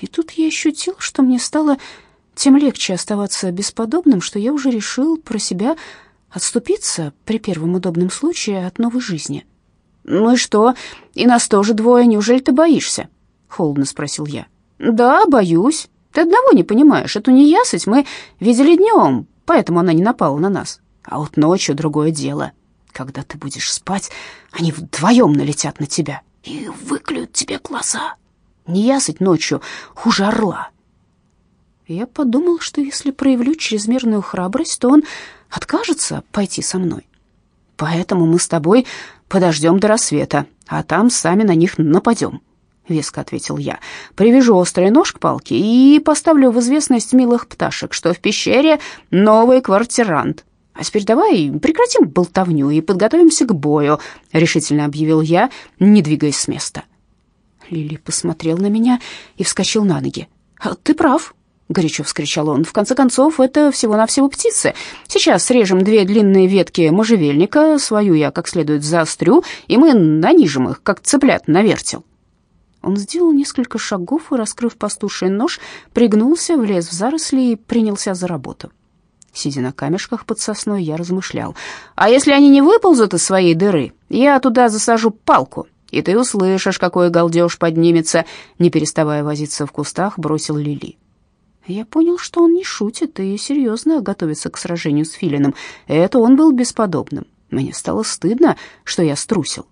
И тут я ощутил, что мне стало тем легче оставаться бесподобным, что я уже решил про себя отступиться при первом удобном случае от новой жизни. «Ну и что? И нас тоже двое. Неужели ты боишься?» — холодно спросил я. «Да, боюсь. Ты одного не понимаешь. Эту неясыть мы видели днем, поэтому она не напала на нас. А вот ночью другое дело. Когда ты будешь спать, они вдвоем налетят на тебя и выклюют тебе глаза. Неясыть ночью хуже орла». Я подумал, что если проявлю чрезмерную храбрость, то он откажется пойти со мной. Поэтому мы с тобой подождем до рассвета, а там сами на них нападем», — веско ответил я. «Привяжу острый нож к палке и поставлю в известность милых пташек, что в пещере новый квартирант. А теперь давай прекратим болтовню и подготовимся к бою», — решительно объявил я, не двигаясь с места. Лили посмотрел на меня и вскочил на ноги. «Ты прав», горячо вскричал он. В конце концов, это всего-навсего птицы. Сейчас срежем две длинные ветки можжевельника, свою я как следует заострю, и мы нанижем их, как цыплят на вертел. Он сделал несколько шагов и, раскрыв пастуший нож, пригнулся, влез в заросли и принялся за работу. Сидя на камешках под сосной, я размышлял. «А если они не выползут из своей дыры, я туда засажу палку, и ты услышишь, какой галдеж поднимется», не переставая возиться в кустах, бросил Лили. Я понял, что он не шутит и серьезно готовится к сражению с Филином. Это он был бесподобным. Мне стало стыдно, что я струсил.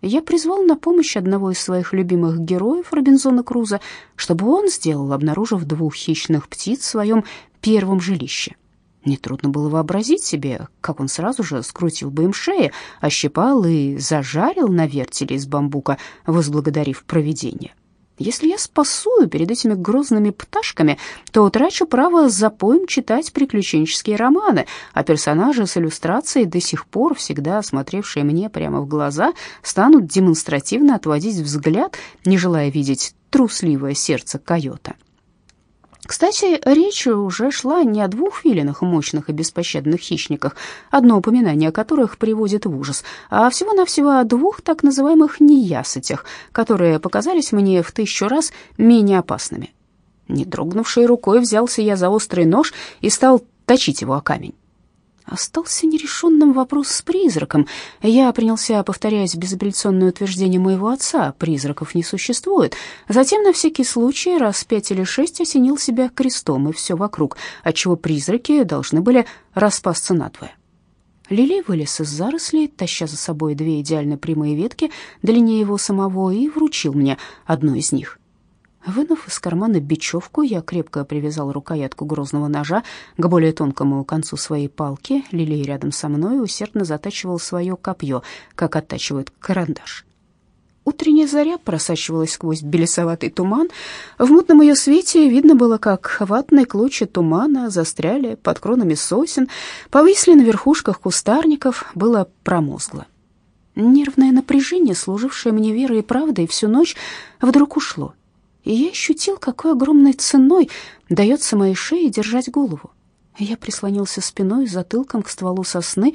Я призвал на помощь одного из своих любимых героев Робинзона Круза, чтобы он сделал, обнаружив двух хищных птиц в своем первом жилище. Нетрудно было вообразить себе, как он сразу же скрутил бы им шеи, ощипал и зажарил на вертеле из бамбука, возблагодарив провидение. Если я спасую перед этими грозными пташками, то утрачу право за поем читать приключенческие романы, а персонажи с иллюстрацией, до сих пор всегда смотревшие мне прямо в глаза, станут демонстративно отводить взгляд, не желая видеть трусливое сердце койота. Кстати, речь уже шла не о двух филинах, мощных и беспощадных хищниках, одно упоминание о которых приводит в ужас, а всего-навсего о двух так называемых неясытях, которые показались мне в тысячу раз менее опасными. Не дрогнувшей рукой взялся я за острый нож и стал точить его о камень. Остался нерешенным вопрос с призраком. Я принялся повторять безапелляционное утверждение моего отца, призраков не существует. Затем на всякий случай раз пять или шесть осенил себя крестом и все вокруг, отчего призраки должны были распасться надвое. Лили вылез из зарослей, таща за собой две идеально прямые ветки длиннее его самого, и вручил мне одну из них. Вынув из кармана бечевку, я крепко привязал рукоятку грозного ножа к более тонкому концу своей палки. Лилей рядом со мной усердно затачивал свое копье, как оттачивают карандаш. Утренняя заря просачивалась сквозь белесоватый туман. В мутном ее свете видно было, как ватные клочья тумана застряли под кронами сосен, повисли на верхушках кустарников, было промозгло. Нервное напряжение, служившее мне верой и правдой всю ночь, вдруг ушло и я ощутил, какой огромной ценой дается моей шее держать голову. Я прислонился спиной и затылком к стволу сосны,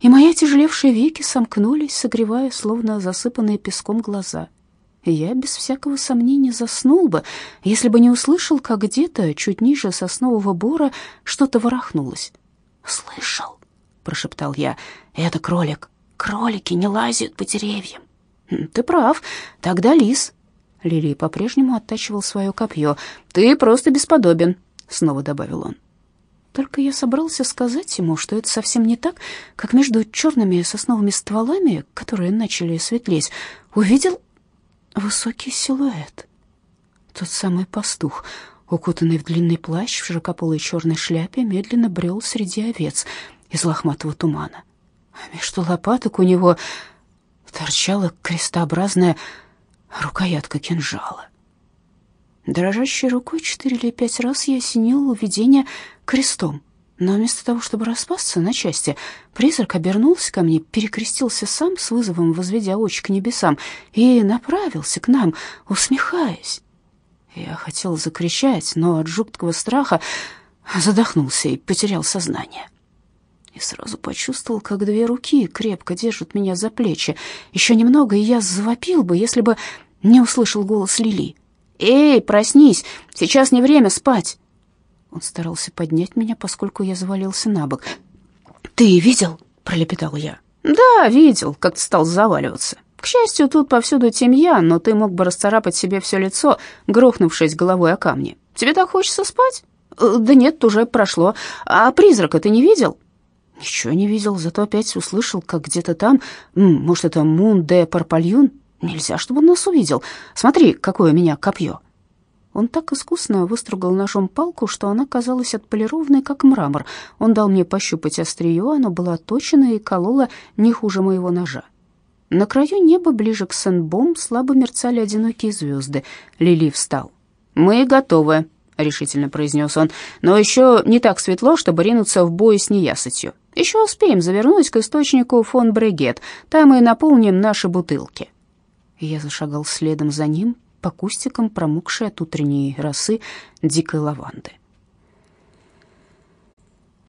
и мои тяжелевшие веки сомкнулись, согревая, словно засыпанные песком глаза. Я без всякого сомнения заснул бы, если бы не услышал, как где-то чуть ниже соснового бора что-то ворохнулось. «Слышал», — прошептал я, — «это кролик. Кролики не лазят по деревьям». «Хм, «Ты прав, тогда лис», Лили по-прежнему оттачивал свое копье. «Ты просто бесподобен», — снова добавил он. Только я собрался сказать ему, что это совсем не так, как между черными сосновыми стволами, которые начали светлеть, увидел высокий силуэт. Тот самый пастух, укутанный в длинный плащ в широкополой черной шляпе, медленно брел среди овец из лохматого тумана. А между лопаток у него торчала крестообразная рукоятка кинжала. Дрожащей рукой четыре или пять раз я осенил видение крестом, но вместо того, чтобы распасться на части, призрак обернулся ко мне, перекрестился сам с вызовом, возведя очи к небесам, и направился к нам, усмехаясь. Я хотел закричать, но от жуткого страха задохнулся и потерял сознание. И сразу почувствовал, как две руки крепко держат меня за плечи. Еще немного, и я завопил бы, если бы не услышал голос Лили. «Эй, проснись! Сейчас не время спать!» Он старался поднять меня, поскольку я завалился на бок. «Ты видел?» — пролепетал я. «Да, видел, как ты стал заваливаться. К счастью, тут повсюду темья, но ты мог бы расцарапать себе все лицо, грохнувшись головой о камни. Тебе так хочется спать?» «Э, «Да нет, уже прошло. А призрака ты не видел?» «Ничего не видел, зато опять услышал, как где-то там, может, это Мун де Парпальюн? Нельзя, чтобы он нас увидел. Смотри, какое у меня копье». Он так искусно выстругал ножом палку, что она казалась отполированной, как мрамор. Он дал мне пощупать острие, оно было отточено и кололо не хуже моего ножа. На краю неба, ближе к Сен-Бом, слабо мерцали одинокие звезды. Лили встал. «Мы готовы», — решительно произнес он, «но еще не так светло, чтобы ринуться в бой с неясытью. Еще успеем завернуть к источнику фон Брегет, там и наполним наши бутылки». Я зашагал следом за ним, по кустикам, промокшей от утренней росы дикой лаванды.